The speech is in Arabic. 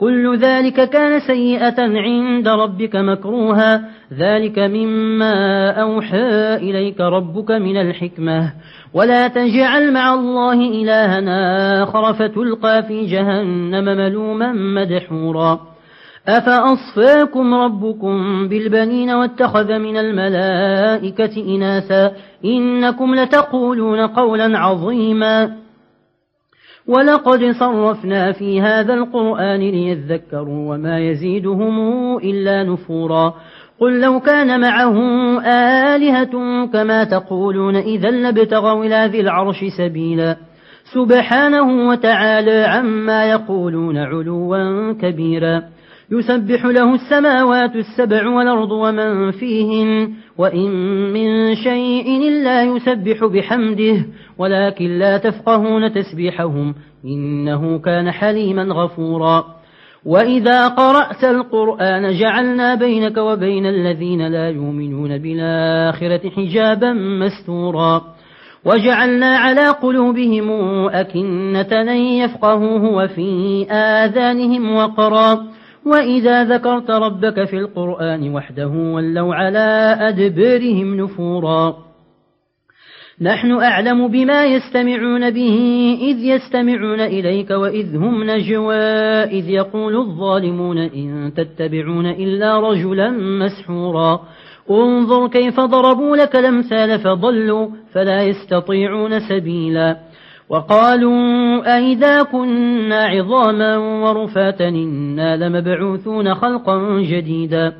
كل ذلك كان سيئة عند ربك مكروها. ذلك مما أوحى إليك ربك من الحكمة. ولا تجعل مع الله إلهنا آخر فتلقى في جهنم ملوما مدحورا. أفأصفاكم ربكم بالبنين واتخذ من الملائكة إناثا؟ إنكم لتقولون قولا عظيما. ولقد صرفنا في هذا القرآن ليذكروا وما يزيدهم إلا نفورا. قل لو كان معه آلهة كما تقولون إذا لابتغوا إلى ذي العرش سبيلا. سبحانه وتعالى عما يقولون علوا كبيرا. يسبح له السماوات السبع والأرض ومن فيهن وإن من شيء إلا يسبح بحمده ولكن لا تفقهون تسبيحهم إنه كان حليما غفورا. وإذا قرأت القرآن جعلنا بينك وبين الذين لا يؤمنون بالآخرة حجابا مستورا. وجعلنا على قلوبهم أكنة أن يفقهوه وفي آذانهم وقرا. وإذا ذكرت ربك في القرآن وحده ولوا على أدبرهم نفورا. نحن أعلم بما يستمعون به إذ يستمعون إليك وإذ هم نجوى إذ يقول الظالمون إن تتبعون إلا رجلا مسحورا. انظر كيف ضربوا لك الأمثال فضلوا فلا يستطيعون سبيلا. وقالوا أئذا كنا عظاما ورفاتا إنا لمبعوثون خلقا جديدا